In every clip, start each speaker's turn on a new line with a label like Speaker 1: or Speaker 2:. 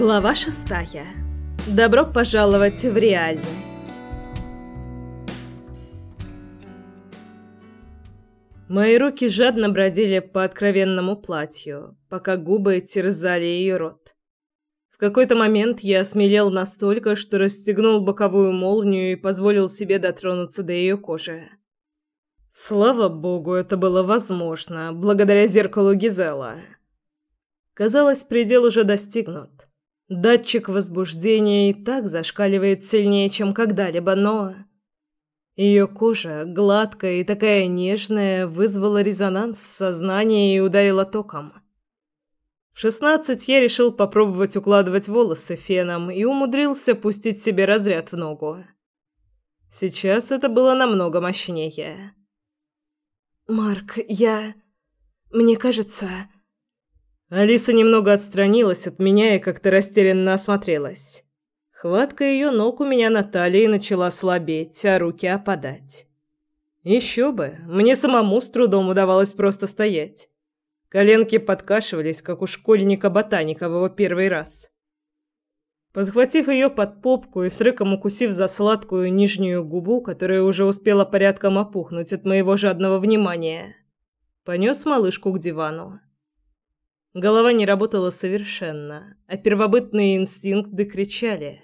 Speaker 1: Глава шестая. Добро пожаловать в реальность. Мои руки жадно бродили по откровенному платью, пока губы терзали ее рот. В какой-то момент я осмелел настолько, что расстегнул боковую молнию и позволил себе дотронуться до ее кожи. Слава богу, это было возможно, благодаря зеркалу Гизела. Казалось, предел уже достигнут. Датчик возбуждения и так зашкаливает сильнее, чем когда-либо, но... Ее кожа, гладкая и такая нежная, вызвала резонанс в сознании и ударила током. В шестнадцать я решил попробовать укладывать волосы феном и умудрился пустить себе разряд в ногу. Сейчас это было намного мощнее.
Speaker 2: «Марк, я... Мне кажется...»
Speaker 1: Алиса немного отстранилась от меня и как-то растерянно осмотрелась. Хватка ее ног у меня на талии начала слабеть, а руки опадать. Еще бы, мне самому с трудом удавалось просто стоять. Коленки подкашивались, как у школьника-ботаника в его первый раз. Подхватив ее под попку и с рыком укусив за сладкую нижнюю губу, которая уже успела порядком опухнуть от моего жадного внимания, понес малышку к дивану. Голова не работала совершенно, а первобытные инстинкты кричали: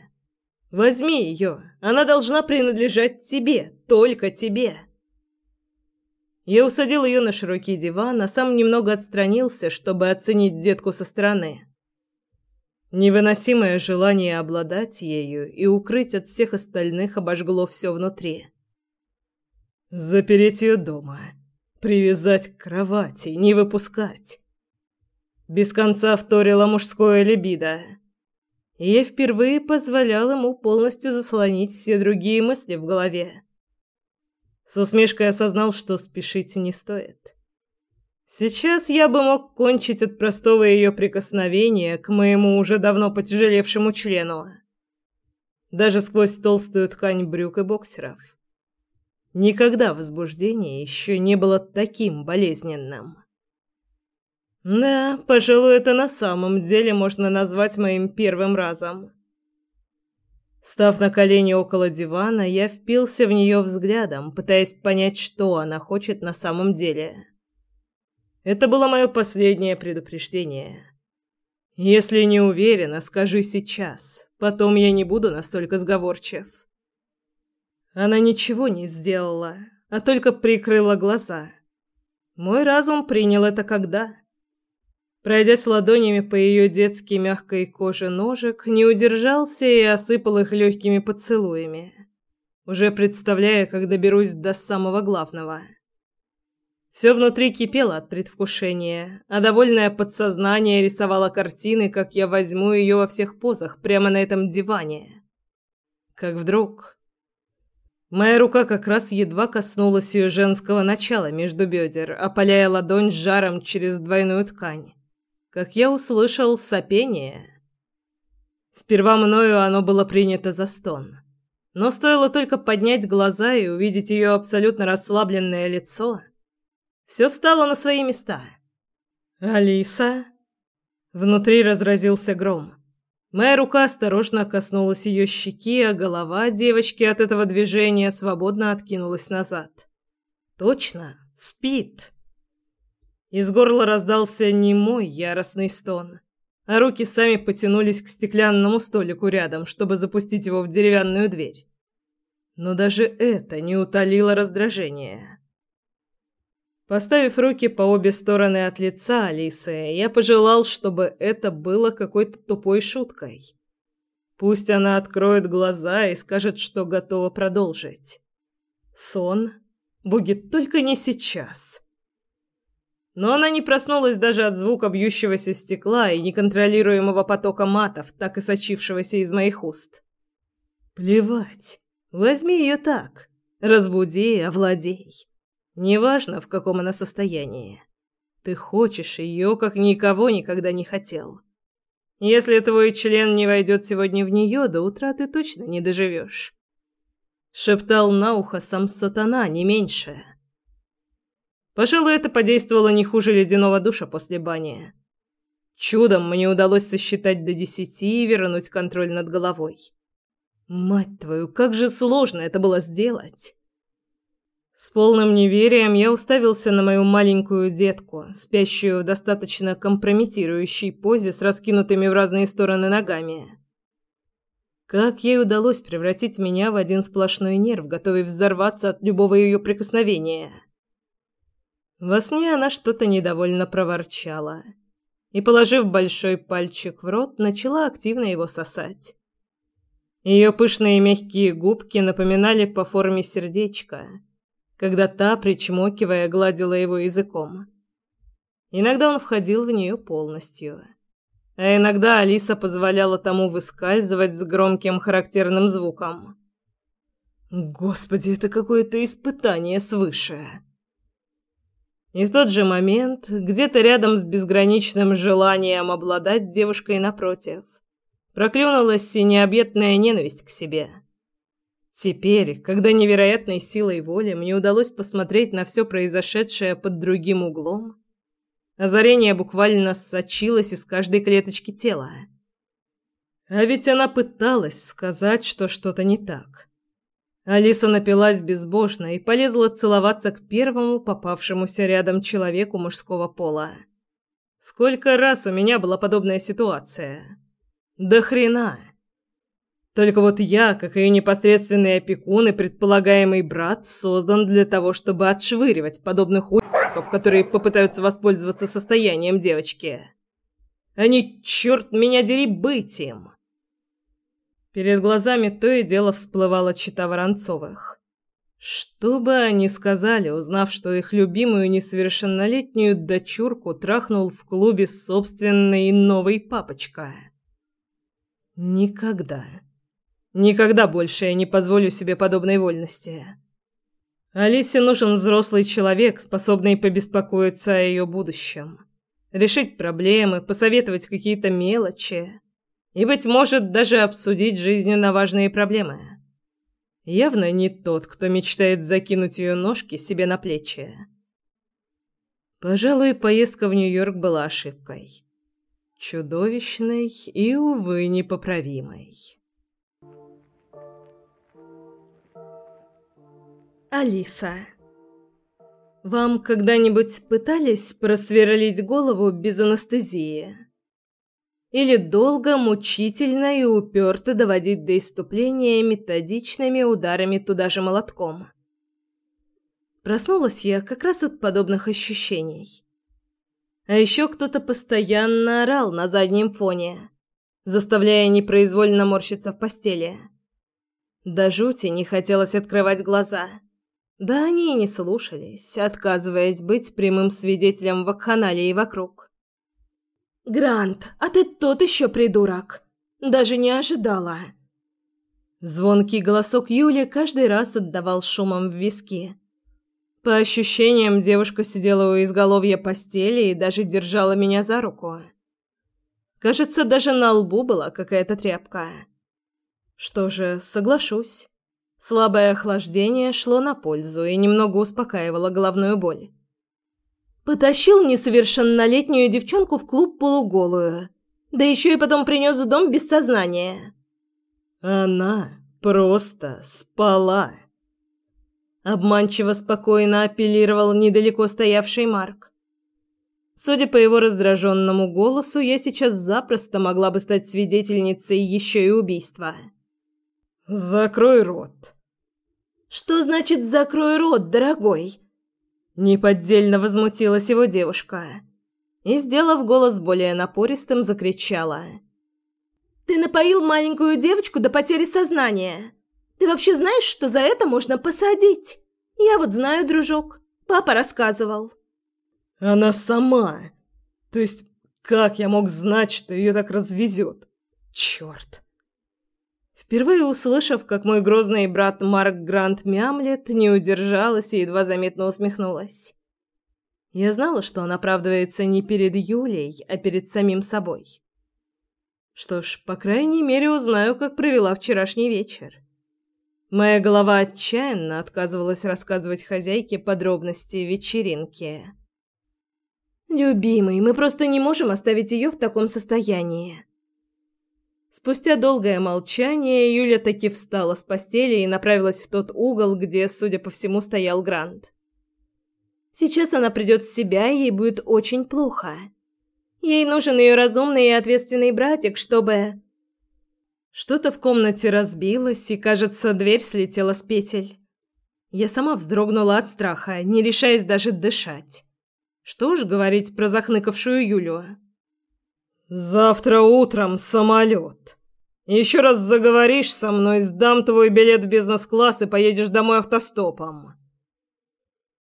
Speaker 1: "Возьми ее, она должна принадлежать тебе, только тебе". Я усадил ее на широкий диван, а сам немного отстранился, чтобы оценить детку со стороны. Невыносимое желание обладать ею и укрыть от всех остальных обожгло все внутри. Запереть ее дома, привязать к кровати, не выпускать без конца вторила мужское либидо. И я впервые позволял ему полностью заслонить все другие мысли в голове. С усмешкой осознал, что спешить не стоит. Сейчас я бы мог кончить от простого ее прикосновения к моему уже давно потяжелевшему члену. Даже сквозь толстую ткань брюк и боксеров. Никогда возбуждение еще не было таким болезненным. Да, пожалуй, это на самом деле можно назвать моим первым разом. Став на колени около дивана, я впился в нее взглядом, пытаясь понять, что она хочет на самом деле. Это было мое последнее предупреждение. Если не уверена, скажи сейчас. Потом я не буду настолько сговорчив. Она ничего не сделала, а только прикрыла глаза. Мой разум принял это когда Пройдясь ладонями по ее детски мягкой коже ножек, не удержался и осыпал их легкими поцелуями, уже представляя, как доберусь до самого главного. Все внутри кипело от предвкушения, а довольное подсознание рисовало картины, как я возьму ее во всех позах прямо на этом диване. Как вдруг... Моя рука как раз едва коснулась ее женского начала между бедер, опаляя ладонь жаром через двойную ткань как я услышал сопение. Сперва мною оно было принято за стон. Но стоило только поднять глаза и увидеть ее абсолютно расслабленное лицо, все встало на свои места. «Алиса?» Внутри разразился гром. Моя рука осторожно коснулась ее щеки, а голова девочки от этого движения свободно откинулась назад. «Точно, спит!» Из горла раздался не мой яростный стон, а руки сами потянулись к стеклянному столику рядом, чтобы запустить его в деревянную дверь. Но даже это не утолило раздражение. Поставив руки по обе стороны от лица Алисы, я пожелал, чтобы это было какой-то тупой шуткой. Пусть она откроет глаза и скажет, что готова продолжить. Сон? Будет только не сейчас. Но она не проснулась даже от звука бьющегося стекла и неконтролируемого потока матов, так и сочившегося из моих уст. Плевать. Возьми ее так. Разбуди, овладей. Неважно, в каком она состоянии. Ты хочешь ее, как никого никогда не хотел. Если твой член не войдет сегодня в нее, до утра ты точно не доживешь. Шептал на ухо сам сатана, не меньше. Пожалуй, это подействовало не хуже ледяного душа после бани. Чудом мне удалось сосчитать до десяти и вернуть контроль над головой. Мать твою, как же сложно это было сделать. С полным неверием я уставился на мою маленькую детку, спящую в достаточно компрометирующей позе с раскинутыми в разные стороны ногами. Как ей удалось превратить меня в один сплошной нерв, готовый взорваться от любого ее прикосновения? Во сне она что-то недовольно проворчала и, положив большой пальчик в рот, начала активно его сосать. Ее пышные мягкие губки напоминали по форме сердечко – когда та, причмокивая, гладила его языком. Иногда он входил в нее полностью. А иногда Алиса позволяла тому выскальзывать с громким характерным звуком. Господи, это какое-то испытание свыше. И в тот же момент, где-то рядом с безграничным желанием обладать девушкой напротив, проклюнулась необъятная ненависть к себе. Теперь, когда невероятной силой воли мне удалось посмотреть на все произошедшее под другим углом, озарение буквально сочилось из каждой клеточки тела. А ведь она пыталась сказать, что что-то не так. Алиса напилась безбожно и полезла целоваться к первому попавшемуся рядом человеку мужского пола. Сколько раз у меня была подобная ситуация? До хрена! Только вот я, как ее непосредственный опекун и предполагаемый брат, создан для того, чтобы отшвыривать подобных уебков, которые попытаются воспользоваться состоянием девочки. Они, черт меня дери, быть им. Перед глазами то и дело всплывала чита Воронцовых. Что бы они сказали, узнав, что их любимую несовершеннолетнюю дочурку трахнул в клубе собственный новый папочка? Никогда. Никогда больше я не позволю себе подобной вольности. Алисе нужен взрослый человек, способный побеспокоиться о ее будущем, решить проблемы, посоветовать какие-то мелочи и, быть может, даже обсудить жизненно важные проблемы. Явно не тот, кто мечтает закинуть ее ножки себе на плечи. Пожалуй, поездка в Нью-Йорк была ошибкой. Чудовищной и, увы, непоправимой.
Speaker 2: Алиса. Вам когда-нибудь пытались просверлить голову без анестезии? Или долго, мучительно и уперто доводить до иступления методичными ударами туда же молотком? Проснулась я как раз от подобных ощущений. А еще кто-то постоянно орал на заднем фоне, заставляя непроизвольно морщиться в постели. До жути не хотелось открывать глаза – да они и не слушались, отказываясь быть прямым свидетелем вакханалии вокруг. «Грант, а ты тот еще придурок! Даже не ожидала!» Звонкий голосок Юли каждый раз отдавал шумом в виски. По ощущениям, девушка сидела у изголовья постели и даже держала меня за руку. Кажется, даже на лбу была какая-то тряпка. Что же, соглашусь. Слабое охлаждение шло на пользу и немного успокаивало головную боль. Потащил несовершеннолетнюю девчонку в клуб полуголую. Да еще и потом принес в дом без сознания.
Speaker 1: Она просто спала. Обманчиво спокойно апеллировал недалеко стоявший Марк. Судя по его раздраженному голосу, я сейчас запросто могла бы стать свидетельницей еще и убийства. «Закрой рот!»
Speaker 2: Что значит «закрой рот, дорогой»?»
Speaker 1: Неподдельно возмутилась его девушка и, сделав голос более напористым, закричала.
Speaker 2: «Ты напоил маленькую девочку до потери сознания. Ты вообще знаешь, что за это можно посадить? Я вот знаю, дружок. Папа рассказывал».
Speaker 1: «Она сама. То есть, как я мог знать, что ее так развезет? Черт!» Впервые услышав, как мой грозный брат Марк Грант мямлет, не удержалась и едва заметно усмехнулась. Я знала, что он оправдывается не перед Юлей, а перед самим собой. Что ж, по крайней мере, узнаю, как провела вчерашний вечер. Моя голова отчаянно отказывалась рассказывать хозяйке подробности вечеринки.
Speaker 2: Любимый, мы просто не можем оставить ее в таком состоянии.
Speaker 1: Спустя долгое молчание Юля таки встала с постели и направилась в тот угол, где, судя по всему, стоял Грант.
Speaker 2: Сейчас она придет в себя, и ей будет очень плохо. Ей нужен ее разумный и ответственный братик, чтобы...
Speaker 1: Что-то в комнате разбилось, и, кажется, дверь слетела с петель. Я сама вздрогнула от страха, не решаясь даже дышать. Что ж говорить про захныкавшую Юлю? «Завтра утром самолет. Еще раз заговоришь со мной, сдам твой билет в бизнес-класс и поедешь домой автостопом».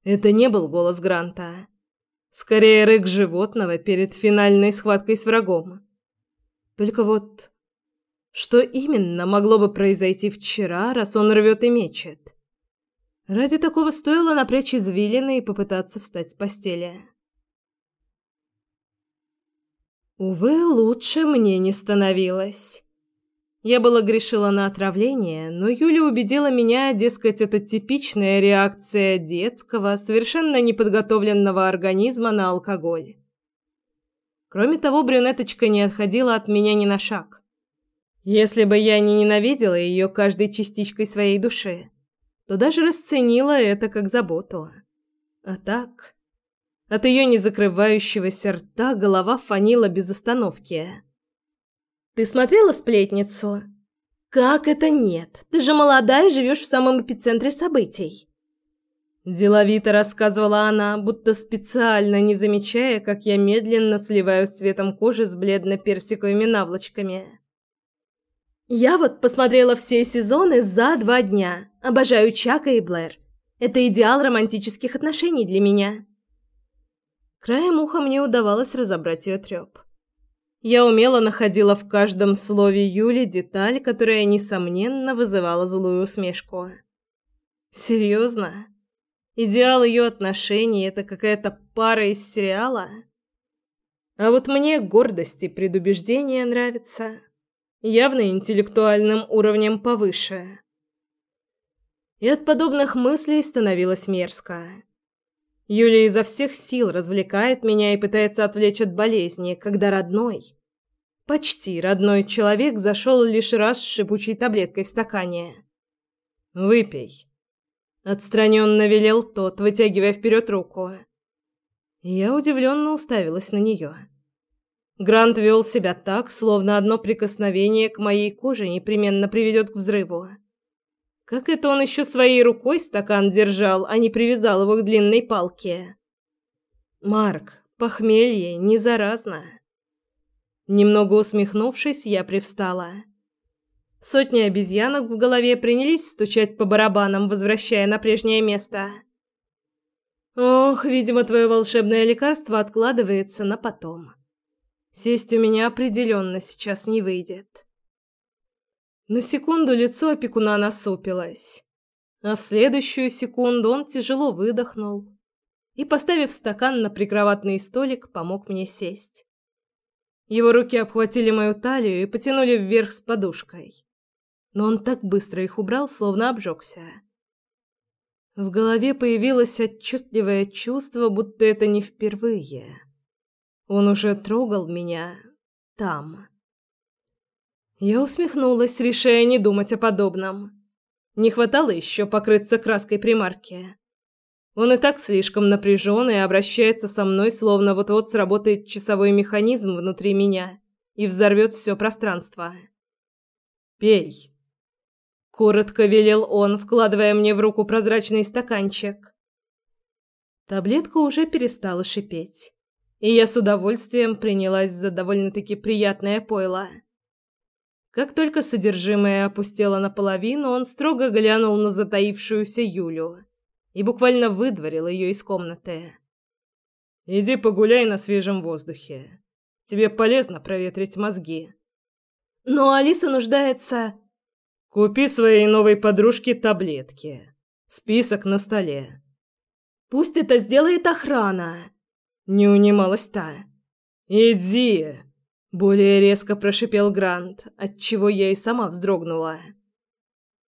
Speaker 1: Это не был голос Гранта. Скорее, рык животного перед финальной схваткой с врагом. Только вот... Что именно могло бы произойти вчера, раз он рвет и мечет? Ради такого стоило напрячь извилины и попытаться встать с постели. Увы, лучше мне не становилось. Я была грешила на отравление, но Юля убедила меня, дескать, это типичная реакция детского, совершенно неподготовленного организма на алкоголь. Кроме того, брюнеточка не отходила от меня ни на шаг. Если бы я не ненавидела ее каждой частичкой своей души, то даже расценила это как заботу. А так... От ее незакрывающегося рта голова фанила без остановки.
Speaker 2: «Ты смотрела «Сплетницу»?» «Как это нет? Ты же молодая и живешь в самом эпицентре событий».
Speaker 1: Деловито рассказывала она, будто специально не замечая, как я медленно сливаюсь цветом кожи с бледно-персиковыми наволочками.
Speaker 2: «Я вот посмотрела все сезоны за два дня. Обожаю Чака и Блэр. Это идеал романтических отношений для меня».
Speaker 1: Краем уха мне удавалось разобрать ее треп. Я умело находила в каждом слове Юли деталь, которая, несомненно, вызывала злую усмешку. Серьезно? Идеал ее отношений – это какая-то пара из сериала? А вот мне гордость и предубеждение нравятся. Явно интеллектуальным уровнем повыше. И от подобных мыслей становилось мерзко. Юлия изо всех сил развлекает меня и пытается отвлечь от болезни, когда родной, почти родной человек зашел лишь раз с шипучей таблеткой в стакане. «Выпей», — отстраненно велел тот, вытягивая вперед руку. Я удивленно уставилась на нее. Грант вел себя так, словно одно прикосновение к моей коже непременно приведет к взрыву. Как это он еще своей рукой стакан держал, а не привязал его к длинной палке? Марк, похмелье не заразно. Немного усмехнувшись, я привстала. Сотни обезьянок в голове принялись стучать по барабанам, возвращая на прежнее место. Ох, видимо, твое волшебное лекарство откладывается на потом. Сесть у меня определенно сейчас не выйдет. На секунду лицо опекуна насупилось, а в следующую секунду он тяжело выдохнул и, поставив стакан на прикроватный столик, помог мне сесть. Его руки обхватили мою талию и потянули вверх с подушкой. Но он так быстро их убрал, словно обжегся. В голове появилось отчетливое чувство, будто это не впервые. Он уже трогал меня там. Я усмехнулась, решая не думать о подобном. Не хватало еще покрыться краской примарки. Он и так слишком напряжен и обращается со мной, словно вот-вот сработает часовой механизм внутри меня и взорвет все пространство. «Пей!» Коротко велел он, вкладывая мне в руку прозрачный стаканчик. Таблетка уже перестала шипеть, и я с удовольствием принялась за довольно-таки приятное пойло. Как только содержимое опустело наполовину, он строго глянул на затаившуюся Юлю и буквально выдворил ее из комнаты. «Иди погуляй на свежем воздухе. Тебе полезно проветрить мозги».
Speaker 2: «Но Алиса нуждается...»
Speaker 1: «Купи своей новой подружке таблетки. Список на столе».
Speaker 2: «Пусть это сделает охрана», —
Speaker 1: не унималась та. «Иди!» Более резко прошипел Грант, от чего я и сама вздрогнула.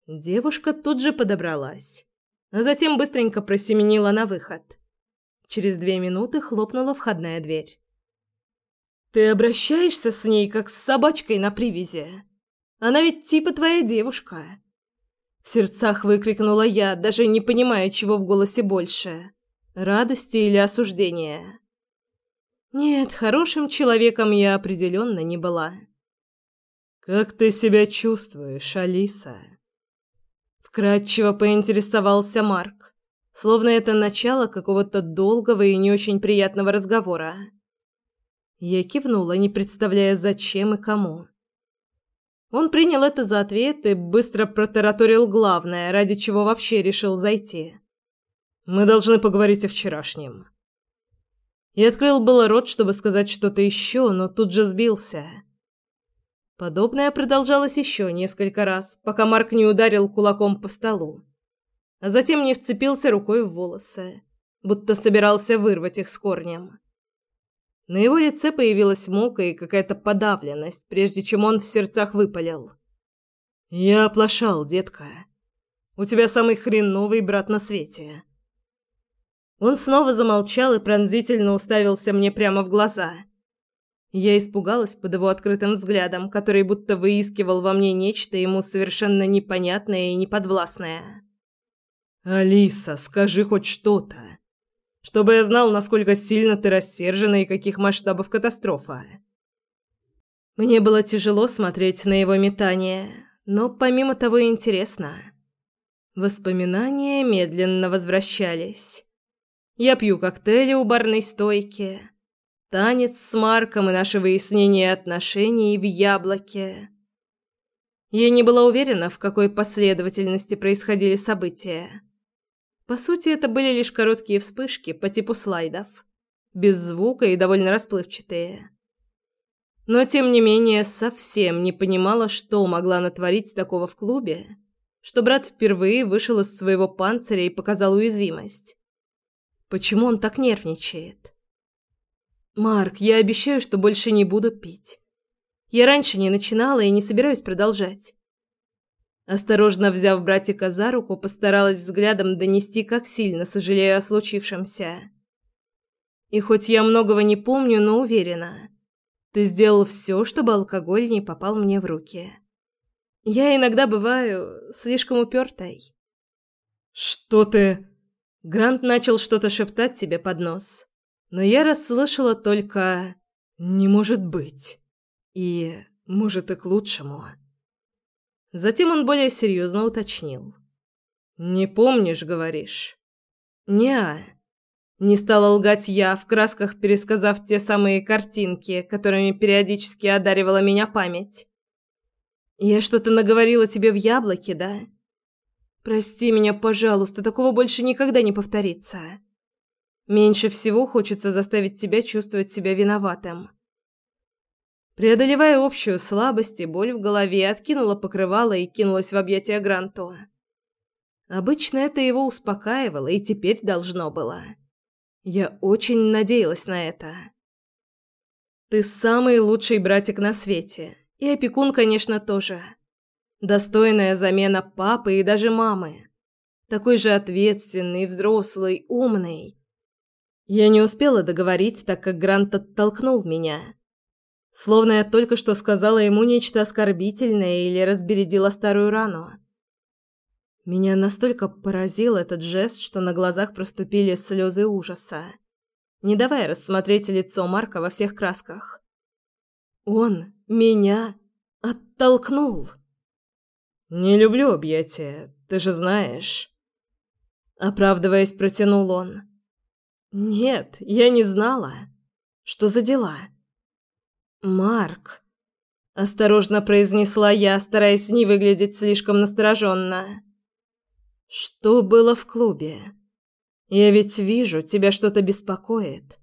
Speaker 1: Девушка тут же подобралась, а затем быстренько просеменила на выход.
Speaker 2: Через две минуты хлопнула входная дверь. «Ты обращаешься с ней, как с собачкой на привязи. Она ведь типа твоя девушка». В сердцах выкрикнула я, даже не понимая, чего в голосе больше – радости или осуждения. Нет, хорошим человеком я определенно не была.
Speaker 1: «Как ты себя чувствуешь, Алиса?»
Speaker 2: Вкратчиво поинтересовался Марк, словно это начало какого-то долгого и не очень приятного разговора. Я кивнула, не представляя, зачем и кому. Он принял это за ответ и быстро протараторил главное, ради чего вообще решил зайти.
Speaker 1: «Мы должны поговорить о вчерашнем».
Speaker 2: И открыл было рот, чтобы сказать что-то еще, но тут же сбился – Подобное продолжалось еще несколько раз, пока Марк не ударил кулаком по столу, а затем не вцепился рукой в волосы, будто собирался вырвать их с корнем. На его лице появилась мука и какая-то подавленность, прежде чем он в сердцах выпалил.
Speaker 1: «Я оплошал, детка. У тебя самый хреновый брат на свете».
Speaker 2: Он снова замолчал и пронзительно уставился мне прямо в глаза – я испугалась под его открытым взглядом, который будто выискивал во мне нечто ему совершенно непонятное и неподвластное.
Speaker 1: «Алиса, скажи хоть что-то, чтобы я знал, насколько сильно ты рассержена и каких масштабов катастрофа».
Speaker 2: Мне было тяжело смотреть на его метание, но помимо того интересно. Воспоминания медленно возвращались. Я пью коктейли у барной стойки – Танец с Марком и наше выяснение отношений в яблоке. Я не была уверена, в какой последовательности происходили события. По сути, это были лишь короткие вспышки по типу слайдов, без звука и довольно расплывчатые. Но тем не менее, совсем не понимала, что могла натворить такого в клубе, что брат впервые вышел из своего панциря и показал уязвимость. Почему он так нервничает? «Марк, я обещаю, что больше не буду пить. Я раньше не начинала и не собираюсь продолжать». Осторожно взяв братика за руку, постаралась взглядом донести, как сильно сожалею о случившемся. И хоть я многого не помню, но уверена, ты сделал все, чтобы алкоголь не попал мне в руки. Я иногда бываю слишком упертой.
Speaker 1: «Что ты...»
Speaker 2: Грант начал что-то шептать себе под нос но я расслышала только «не может быть» и «может и к лучшему». Затем он более серьезно уточнил. «Не помнишь, говоришь?» «Не-а». Не стала лгать я, в красках пересказав те самые картинки, которыми периодически одаривала меня память. «Я что-то наговорила тебе в яблоке, да?» «Прости меня, пожалуйста, такого больше никогда не повторится». Меньше всего хочется заставить тебя чувствовать себя виноватым. Преодолевая общую слабость и боль в голове, откинула покрывало и кинулась в объятия Гранту. Обычно это его успокаивало, и теперь должно было. Я очень надеялась на это. Ты самый лучший братик на свете, и опекун, конечно, тоже. Достойная замена папы и даже мамы. Такой же ответственный, взрослый, умный. Я не успела договорить, так как Грант оттолкнул меня. Словно я только что сказала ему нечто оскорбительное или разбередила старую рану. Меня настолько поразил этот жест, что на глазах проступили слезы ужаса, не давая рассмотреть лицо Марка во всех красках. Он меня оттолкнул.
Speaker 1: «Не люблю объятия, ты же знаешь».
Speaker 2: Оправдываясь, протянул он. «Нет, я не знала. Что за дела?» «Марк», – осторожно произнесла я, стараясь не выглядеть слишком настороженно. «Что было в клубе? Я ведь вижу, тебя что-то беспокоит.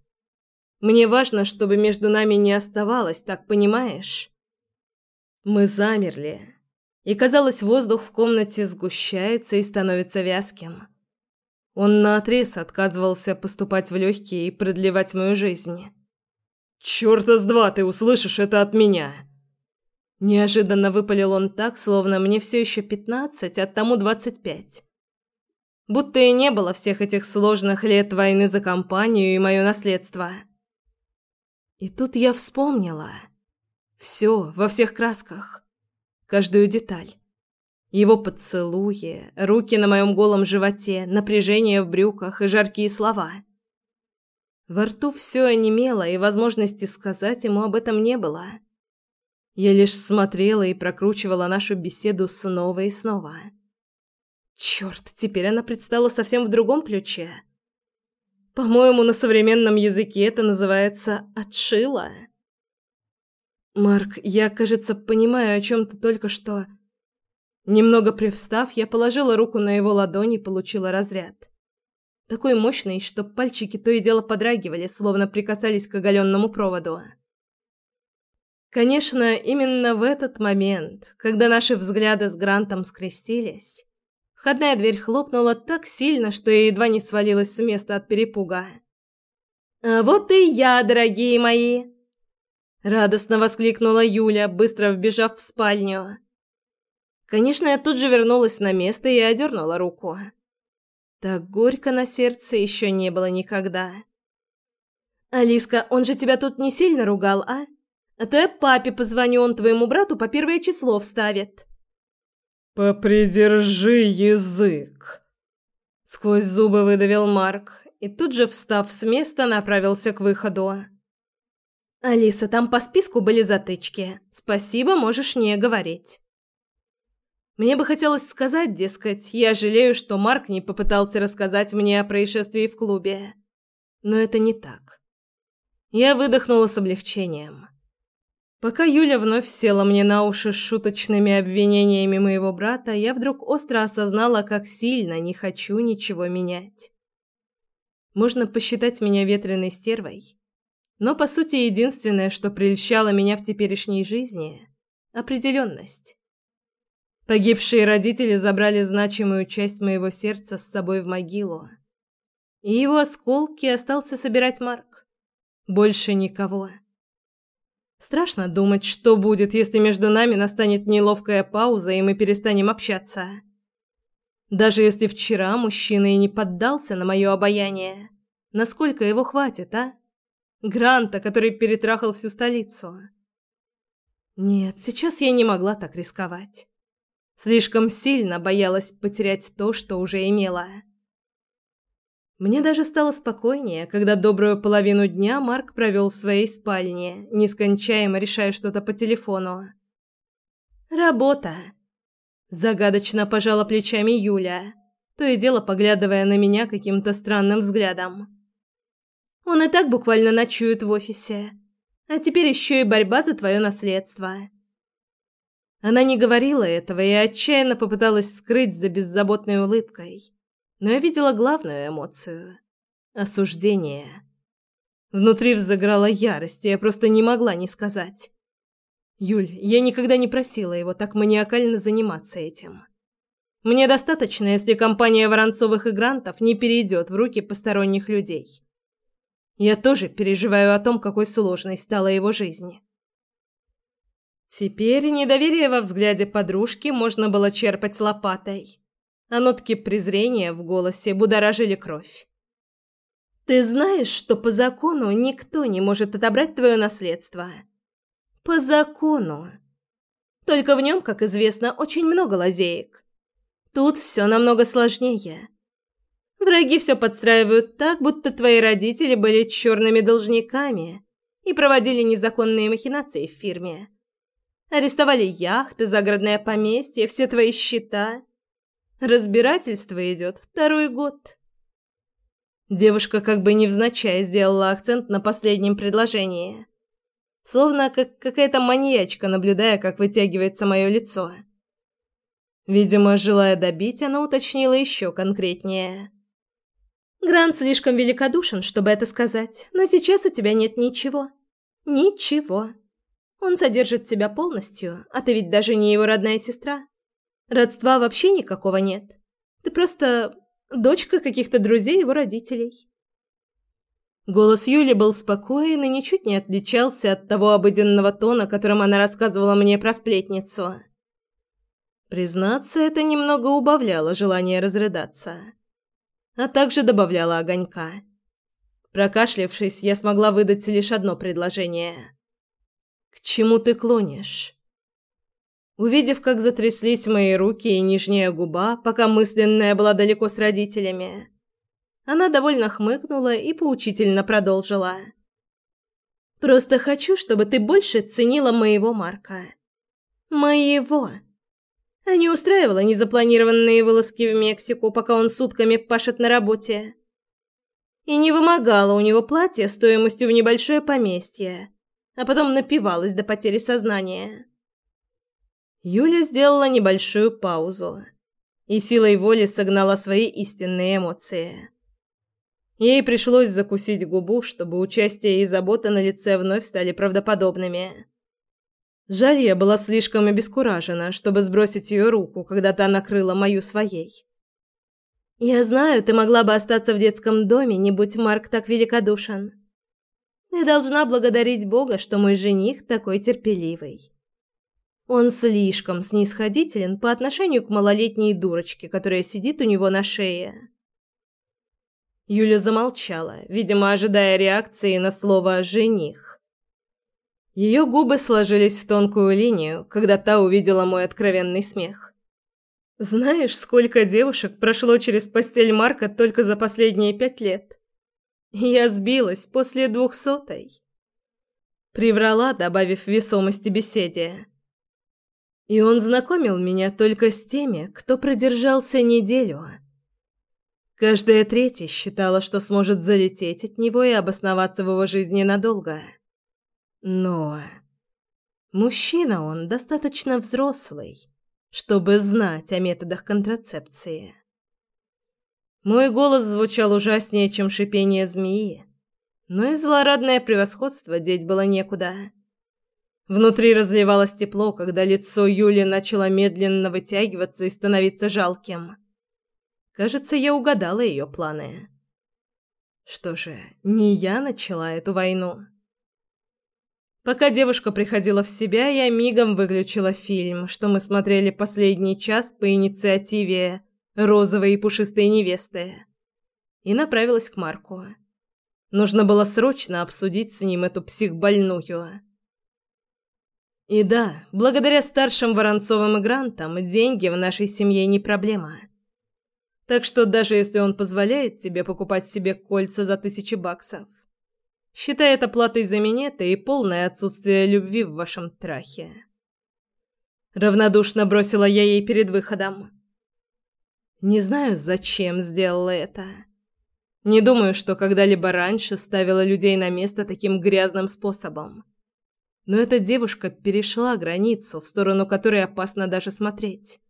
Speaker 2: Мне важно, чтобы между нами не оставалось, так понимаешь?» Мы замерли, и, казалось, воздух в комнате сгущается и становится вязким. Он наотрез отказывался поступать в легкие и продлевать мою жизнь.
Speaker 1: «Чёрта с два ты услышишь это от меня!»
Speaker 2: Неожиданно выпалил он так, словно мне все еще пятнадцать, а тому двадцать пять. Будто и не было всех этих сложных лет войны за компанию и мое наследство. И тут я вспомнила. Все, во всех красках. Каждую деталь. Его поцелуи, руки на моем голом животе, напряжение в брюках и жаркие слова. Во рту все онемело, и возможности сказать ему об этом не было. Я лишь смотрела и прокручивала нашу беседу снова и снова. Черт, теперь она предстала совсем в другом ключе. По-моему, на современном языке это называется «отшила». «Марк, я, кажется, понимаю, о чем ты только что...» Немного привстав, я положила руку на его ладонь и получила разряд. Такой мощный, что пальчики то и дело подрагивали, словно прикасались к оголенному проводу. Конечно, именно в этот момент, когда наши взгляды с Грантом скрестились, входная дверь хлопнула так сильно, что я едва не свалилась с места от перепуга. «А вот и я, дорогие мои!» Радостно воскликнула Юля, быстро вбежав в спальню. Конечно, я тут же вернулась на место и одернула руку. Так горько на сердце еще не было никогда. «Алиска, он же тебя тут не сильно ругал, а? А то я папе позвоню, он твоему брату по первое число вставит».
Speaker 1: «Попридержи язык!»
Speaker 2: Сквозь зубы выдавил Марк и тут же, встав с места, направился к выходу. «Алиса, там по списку были затычки. Спасибо, можешь не говорить». Мне бы хотелось сказать, дескать, я жалею, что Марк не попытался рассказать мне о происшествии в клубе. Но это не так. Я выдохнула с облегчением. Пока Юля вновь села мне на уши с шуточными обвинениями моего брата, я вдруг остро осознала, как сильно не хочу ничего менять. Можно посчитать меня ветреной стервой, но по сути единственное, что прельщало меня в теперешней жизни определенность. Погибшие родители забрали значимую часть моего сердца с собой в могилу. И его осколки остался собирать Марк. Больше никого. Страшно думать, что будет, если между нами настанет неловкая пауза, и мы перестанем общаться. Даже если вчера мужчина и не поддался на мое обаяние, насколько его хватит, а? Гранта, который перетрахал всю столицу. Нет, сейчас я не могла так рисковать. Слишком сильно боялась потерять то, что уже имела. Мне даже стало спокойнее, когда добрую половину дня Марк провел в своей спальне, нескончаемо решая что-то по телефону. «Работа!» Загадочно пожала плечами Юля, то и дело поглядывая на меня каким-то странным взглядом. «Он и так буквально ночует в офисе. А теперь еще и борьба за твое наследство. Она не говорила этого и отчаянно попыталась скрыть за беззаботной улыбкой. Но я видела главную эмоцию – осуждение. Внутри взыграла ярость, и я просто не могла не сказать. «Юль, я никогда не просила его так маниакально заниматься этим. Мне достаточно, если компания Воронцовых и Грантов не перейдет в руки посторонних людей. Я тоже переживаю о том, какой сложной стала его жизнь». Теперь недоверие во взгляде подружки можно было черпать лопатой, а нотки презрения в голосе будоражили кровь. «Ты знаешь, что по закону никто не может отобрать твое наследство?» «По закону!» Только в нем, как известно, очень много лазеек. Тут все намного сложнее. Враги все подстраивают так, будто твои родители были черными должниками и проводили незаконные махинации в фирме. Арестовали яхты, загородное поместье, все твои счета. Разбирательство идет второй год. Девушка как бы невзначай сделала акцент на последнем предложении. Словно как какая-то маньячка, наблюдая, как вытягивается мое лицо. Видимо, желая добить, она уточнила еще конкретнее. «Грант слишком великодушен, чтобы это сказать, но сейчас у тебя нет ничего. Ничего. Он содержит тебя полностью, а ты ведь даже не его родная сестра. Родства вообще никакого нет. Ты просто дочка каких-то друзей его родителей. Голос Юли был спокоен и ничуть не отличался от того обыденного тона, которым она рассказывала мне про сплетницу. Признаться, это немного убавляло желание разрыдаться. А также добавляла огонька. Прокашлявшись, я смогла выдать лишь одно предложение. «К чему ты клонишь?» Увидев, как затряслись мои руки и нижняя губа, пока мысленная была далеко с родителями, она довольно хмыкнула и поучительно продолжила. «Просто хочу, чтобы ты больше ценила моего Марка. Моего!» А не устраивала незапланированные вылазки в Мексику, пока он сутками пашет на работе. И не вымогала у него платье стоимостью в небольшое поместье, а потом напивалась до потери сознания. Юля сделала небольшую паузу и силой воли согнала свои истинные эмоции. Ей пришлось закусить губу, чтобы участие и забота на лице вновь стали правдоподобными. Жаль, я была слишком обескуражена, чтобы сбросить ее руку, когда та накрыла мою своей. «Я знаю, ты могла бы остаться в детском доме, не будь Марк так великодушен. Ты должна благодарить Бога, что мой жених такой терпеливый. Он слишком снисходителен по отношению к малолетней дурочке, которая сидит у него на шее. Юля замолчала, видимо, ожидая реакции на слово «жених». Ее губы сложились в тонкую линию, когда та увидела мой откровенный смех. «Знаешь, сколько девушек прошло через постель Марка только за последние пять лет? Я сбилась после двухсотой». Приврала, добавив весомости беседе. И он знакомил меня только с теми, кто продержался неделю. Каждая третья считала, что сможет залететь от него и обосноваться в его жизни надолго. Но мужчина он достаточно взрослый, чтобы знать о методах контрацепции. Мой голос звучал ужаснее, чем шипение змеи, но и злорадное превосходство деть было некуда. Внутри разливалось тепло, когда лицо Юли начало медленно вытягиваться и становиться жалким. Кажется, я угадала ее планы. Что же, не я начала эту войну. Пока девушка приходила в себя, я мигом выключила фильм, что мы смотрели последний час по инициативе розовой и пушистой невесты, и направилась к Марку. Нужно было срочно обсудить с ним эту психбольную. И да, благодаря старшим Воронцовым и Грантам деньги в нашей семье не проблема. Так что даже если он позволяет тебе покупать себе кольца за тысячи баксов, считай это платой за минеты и полное отсутствие любви в вашем трахе. Равнодушно бросила я ей перед выходом. Не знаю, зачем сделала это. Не думаю, что когда-либо раньше ставила людей на место таким грязным способом. Но эта девушка перешла границу, в сторону которой опасно даже смотреть.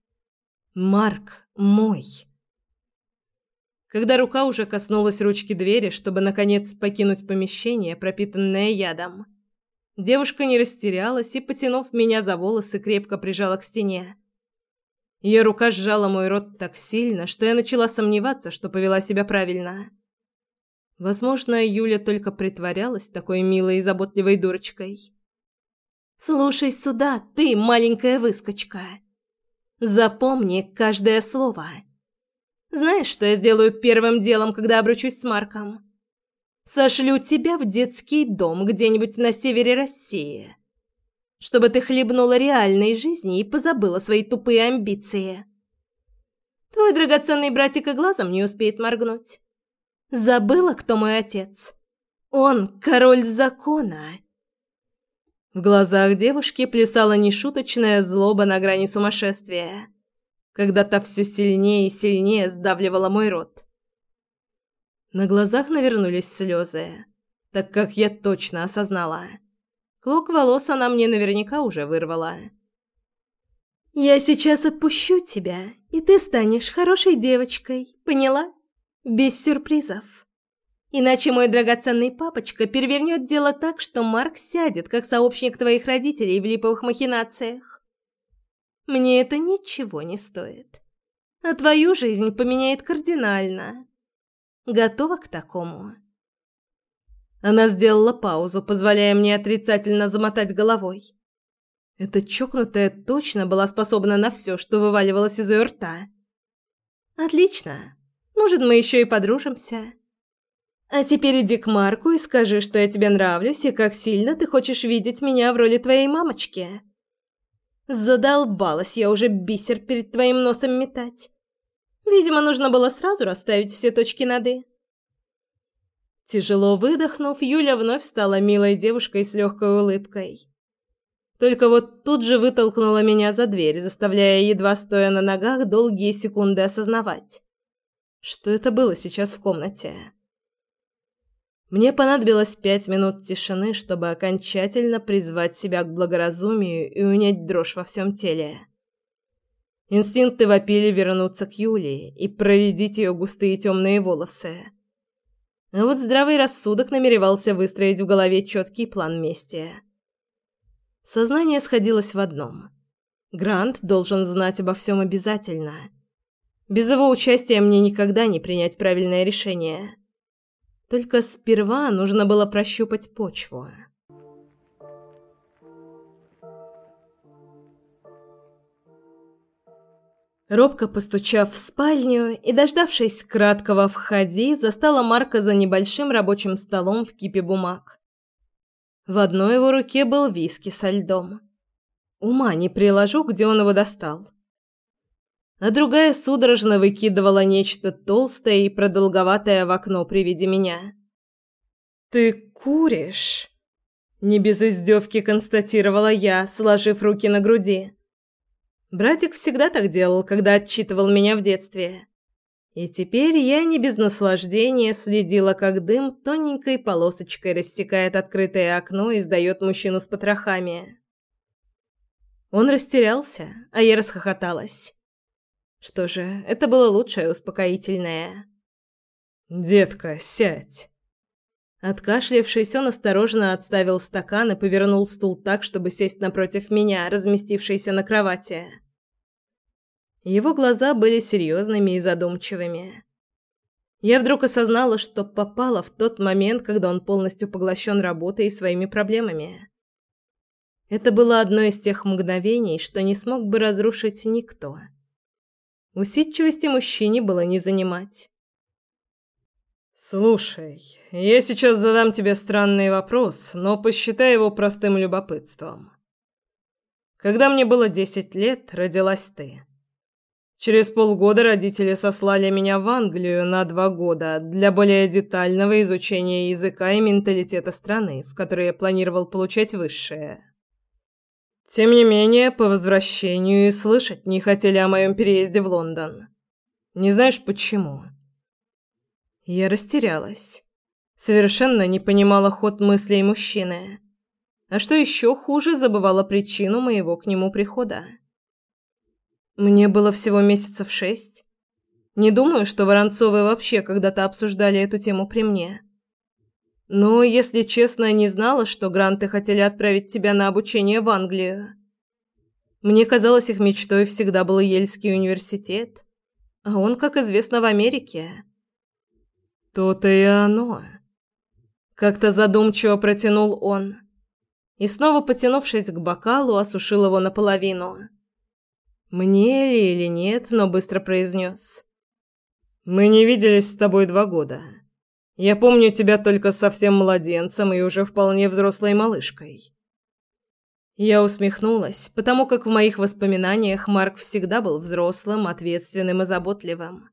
Speaker 2: Марк мой. Когда рука уже коснулась ручки двери, чтобы наконец покинуть помещение, пропитанное ядом, девушка не растерялась и, потянув меня за волосы, крепко прижала к стене. Ее рука сжала мой рот так сильно, что я начала сомневаться, что повела себя правильно. Возможно, Юля только притворялась такой милой и заботливой дурочкой. Слушай сюда, ты маленькая выскочка. Запомни каждое слово. Знаешь, что я сделаю первым делом, когда обручусь с Марком? Сошлю тебя в детский дом где-нибудь на севере России, чтобы ты хлебнула реальной жизни и позабыла свои тупые амбиции. Твой драгоценный братик и глазом не успеет моргнуть. Забыла, кто мой отец? Он король закона в глазах девушки плясала нешуточная злоба на грани сумасшествия, когда та все сильнее и сильнее сдавливала мой рот. На глазах навернулись слезы, так как я точно осознала. Клок волос она мне наверняка уже вырвала. «Я сейчас отпущу тебя, и ты станешь хорошей девочкой, поняла? Без сюрпризов». Иначе мой драгоценный папочка перевернет дело так, что Марк сядет, как сообщник твоих родителей в липовых махинациях. Мне это ничего не стоит. А твою жизнь поменяет кардинально. Готова к такому?» Она сделала паузу, позволяя мне отрицательно замотать головой. Эта чокнутая точно была способна на все, что вываливалось из ее рта. «Отлично. Может, мы еще и подружимся. А теперь иди к Марку и скажи, что я тебе нравлюсь и как сильно ты хочешь видеть меня в роли твоей мамочки. Задолбалась я уже бисер перед твоим носом метать. Видимо, нужно было сразу расставить все точки над «и». Тяжело выдохнув, Юля вновь стала милой девушкой с легкой улыбкой. Только вот тут же вытолкнула меня за дверь, заставляя, едва стоя на ногах, долгие секунды осознавать. Что это было сейчас в комнате? Мне понадобилось пять минут тишины, чтобы окончательно призвать себя к благоразумию и унять дрожь во всем теле. Инстинкты вопили вернуться к Юлии и проредить ее густые темные волосы. А вот здравый рассудок намеревался выстроить в голове четкий план мести. Сознание сходилось в одном. Грант должен знать обо всем обязательно. Без его участия мне никогда не принять правильное решение. Только сперва нужно было прощупать почву. Робко постучав в спальню и дождавшись краткого «входи», застала Марка за небольшим рабочим столом в кипе бумаг. В одной его руке был виски со льдом. Ума не приложу, где он его достал. А другая судорожно выкидывала нечто толстое и продолговатое в окно при виде меня. «Ты куришь?» Не без издевки констатировала я, сложив руки на груди. Братик всегда так делал, когда отчитывал меня в детстве. И теперь я не без наслаждения следила, как дым тоненькой полосочкой рассекает открытое окно и сдает мужчину с потрохами. Он растерялся, а я расхохоталась. Что же, это было лучшее успокоительное. «Детка, сядь!» Откашлявшись, он осторожно отставил стакан и повернул стул так, чтобы сесть напротив меня, разместившийся на кровати. Его глаза были серьезными и задумчивыми. Я вдруг осознала, что попала в тот момент, когда он полностью поглощен работой и своими проблемами. Это было одно из тех мгновений, что не смог бы разрушить никто. Усидчивости мужчине было не занимать. «Слушай, я сейчас задам тебе странный вопрос, но посчитай его простым любопытством. Когда мне было десять лет, родилась ты. Через полгода родители сослали меня в Англию на два года для более детального изучения языка и менталитета страны, в которой я планировал получать высшее. Тем не менее, по возвращению и слышать не хотели о моем переезде в Лондон. Не знаешь почему? Я растерялась. Совершенно не понимала ход мыслей мужчины. А что еще хуже, забывала причину моего к нему прихода. Мне было всего месяцев шесть. Не думаю, что Воронцовы вообще когда-то обсуждали эту тему при мне. Но, если честно, не знала, что гранты хотели отправить тебя на обучение в Англию. Мне казалось, их мечтой всегда был Ельский университет, а он, как известно, в Америке. То-то и оно. Как-то задумчиво протянул он и снова, потянувшись к бокалу, осушил его наполовину. Мне ли или нет, но быстро произнес. «Мы не виделись с тобой два года. Я помню тебя только совсем младенцем и уже вполне взрослой малышкой». Я усмехнулась, потому как в моих воспоминаниях Марк всегда был взрослым, ответственным и заботливым.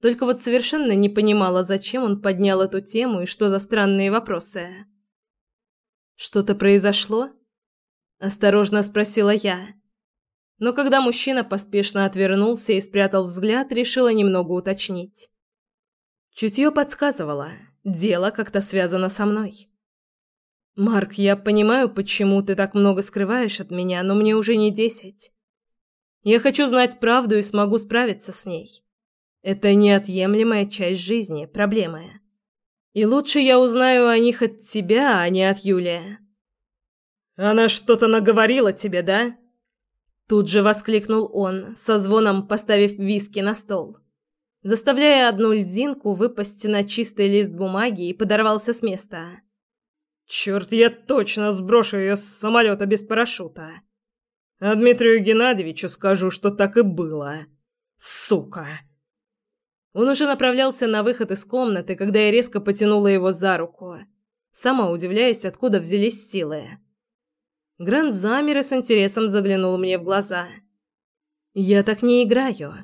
Speaker 2: Только вот совершенно не понимала, зачем он поднял эту тему и что за странные вопросы. «Что-то произошло?» – осторожно спросила я. Но когда мужчина поспешно отвернулся и спрятал взгляд, решила немного уточнить. Чутье подсказывало, дело как-то связано со мной. «Марк, я понимаю, почему ты так много скрываешь от меня, но мне уже не десять. Я хочу знать правду и смогу справиться с ней. Это неотъемлемая часть жизни, проблемы. И лучше я узнаю о них от тебя, а не от Юлии». «Она что-то наговорила тебе, да?» Тут же воскликнул он, со звоном поставив виски на стол, заставляя одну льдинку выпасть на чистый лист бумаги и подорвался с места. «Черт, я точно сброшу ее с самолета без парашюта. А Дмитрию Геннадьевичу скажу, что так и было. Сука!» Он уже направлялся на выход из комнаты, когда я резко потянула его за руку, сама удивляясь, откуда взялись силы. Грант замер и с интересом заглянул мне в глаза. «Я так не играю.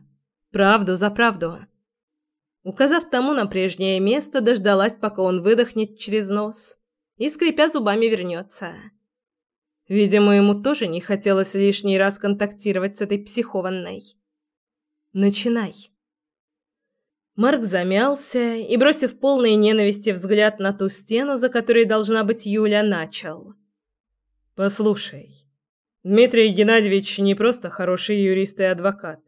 Speaker 2: Правду за правду». Указав тому на прежнее место, дождалась, пока он выдохнет через нос и, скрипя зубами, вернется. Видимо, ему тоже не хотелось лишний раз контактировать с этой психованной. «Начинай». Марк замялся и, бросив полный ненависти взгляд на ту стену, за которой должна быть Юля, начал. «Послушай, Дмитрий Геннадьевич не просто хороший юрист и адвокат.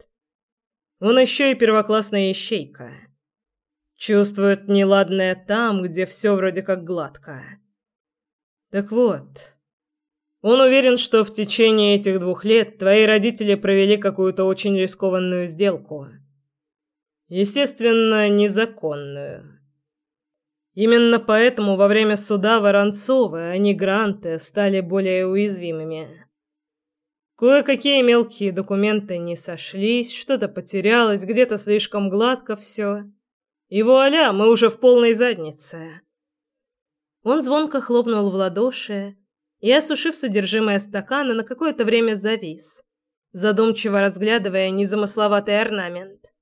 Speaker 2: Он еще и первоклассная ищейка. Чувствует неладное там, где все вроде как гладко. Так вот, он уверен, что в течение этих двух лет твои родители провели какую-то очень рискованную сделку». Естественно, незаконную. Именно поэтому во время суда Воронцова они гранты стали более уязвимыми. Кое-какие мелкие документы не сошлись, что-то потерялось, где-то слишком гладко все. И вуаля, мы уже в полной заднице. Он звонко хлопнул в ладоши и, осушив содержимое стакана, на какое-то время завис, задумчиво разглядывая незамысловатый орнамент.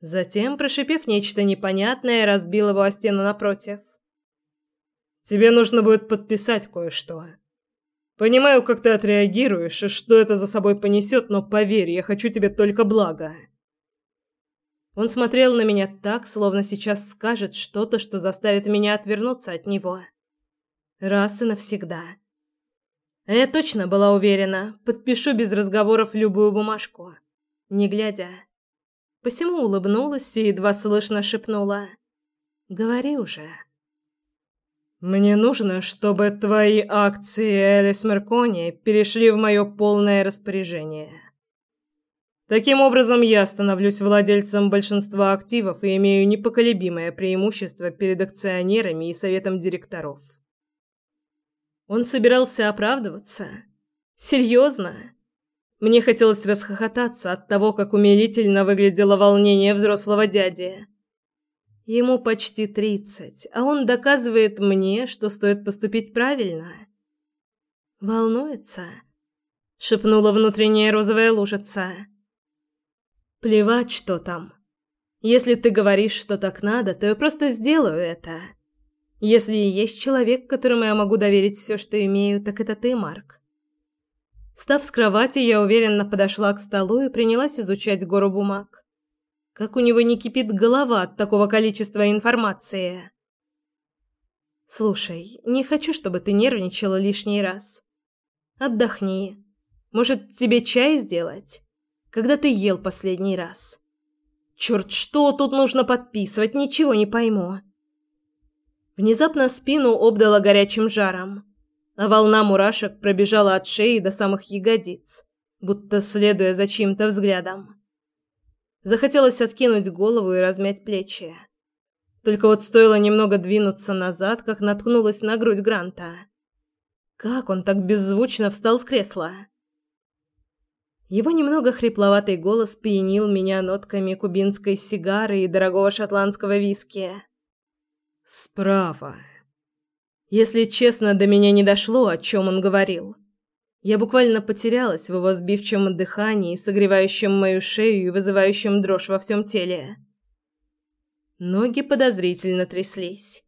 Speaker 2: Затем, прошипев нечто непонятное, разбил его о стену напротив. «Тебе нужно будет подписать кое-что. Понимаю, как ты отреагируешь и что это за собой понесет, но поверь, я хочу тебе только блага». Он смотрел на меня так, словно сейчас скажет что-то, что заставит меня отвернуться от него. Раз и навсегда. А я точно была уверена, подпишу без разговоров любую бумажку, не глядя. Посему улыбнулась и едва слышно шепнула. «Говори уже». «Мне нужно, чтобы твои акции Элис Меркони перешли в мое полное распоряжение. Таким образом, я становлюсь владельцем большинства активов и имею непоколебимое преимущество перед акционерами и советом директоров». Он собирался оправдываться? Серьезно? Мне хотелось расхохотаться от того, как умилительно выглядело волнение взрослого дяди. Ему почти тридцать, а он доказывает мне, что стоит поступить правильно. Волнуется, шепнула внутренняя розовая лужица. Плевать, что там. Если ты говоришь, что так надо, то я просто сделаю это. Если есть человек, которому я могу доверить все, что имею, так это ты, Марк. Встав с кровати, я уверенно подошла к столу и принялась изучать гору бумаг. Как у него не кипит голова от такого количества информации. Слушай, не хочу, чтобы ты нервничала лишний раз. Отдохни. Может, тебе чай сделать? Когда ты ел последний раз? Черт, что тут нужно подписывать, ничего не пойму. Внезапно спину обдало горячим жаром а волна мурашек пробежала от шеи до самых ягодиц, будто следуя за чьим-то взглядом. Захотелось откинуть голову и размять плечи. Только вот стоило немного двинуться назад, как наткнулась на грудь Гранта. Как он так беззвучно встал с кресла? Его немного хрипловатый голос пьянил меня нотками кубинской сигары и дорогого шотландского виски. «Справа», если честно, до меня не дошло, о чем он говорил. Я буквально потерялась в его сбивчивом дыхании, согревающем мою шею и вызывающем дрожь во всем теле. Ноги подозрительно тряслись.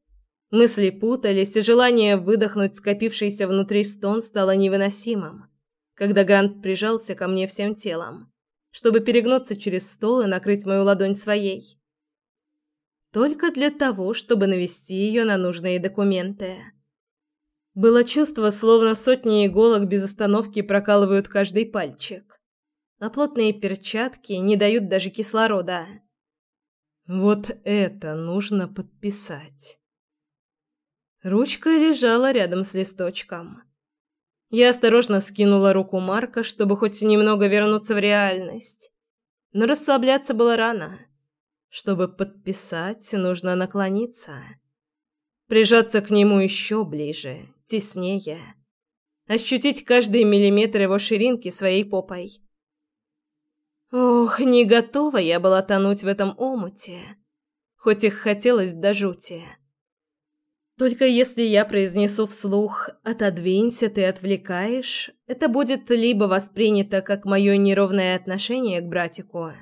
Speaker 2: Мысли путались, и желание выдохнуть скопившийся внутри стон стало невыносимым, когда Грант прижался ко мне всем телом, чтобы перегнуться через стол и накрыть мою ладонь своей только для того, чтобы навести ее на нужные документы. Было чувство, словно сотни иголок без остановки прокалывают каждый пальчик, а плотные перчатки не дают даже кислорода. Вот это нужно подписать. Ручка лежала рядом с листочком. Я осторожно скинула руку Марка, чтобы хоть немного вернуться в реальность. Но расслабляться было рано. Чтобы подписать, нужно наклониться. Прижаться к нему еще ближе, теснее. Ощутить каждый миллиметр его ширинки своей попой. Ох, не готова я была тонуть в этом омуте, хоть их хотелось до жути. Только если я произнесу вслух «отодвинься, ты отвлекаешь», это будет либо воспринято как мое неровное отношение к братику,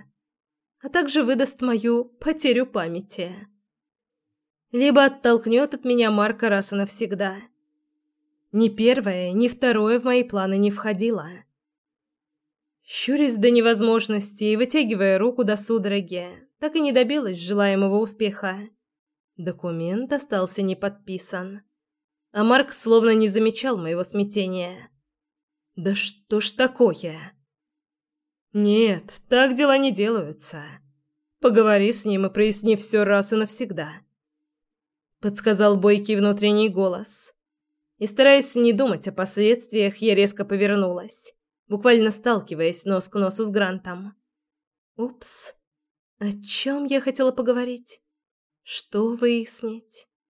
Speaker 2: а также выдаст мою потерю памяти. Либо оттолкнет от меня Марка раз и навсегда. Ни первое, ни второе в мои планы не входило. Щурясь до невозможности и вытягивая руку до судороги, так и не добилась желаемого успеха. Документ остался не подписан. А Марк словно не замечал моего смятения. Да что ж такое? Нет, так дела не делаются. Поговори с ним и проясни все раз и навсегда. Подсказал бойкий внутренний голос. И стараясь не думать о последствиях, я резко повернулась, буквально сталкиваясь нос к носу с Грантом. Упс. О чем я хотела поговорить? Что выяснить?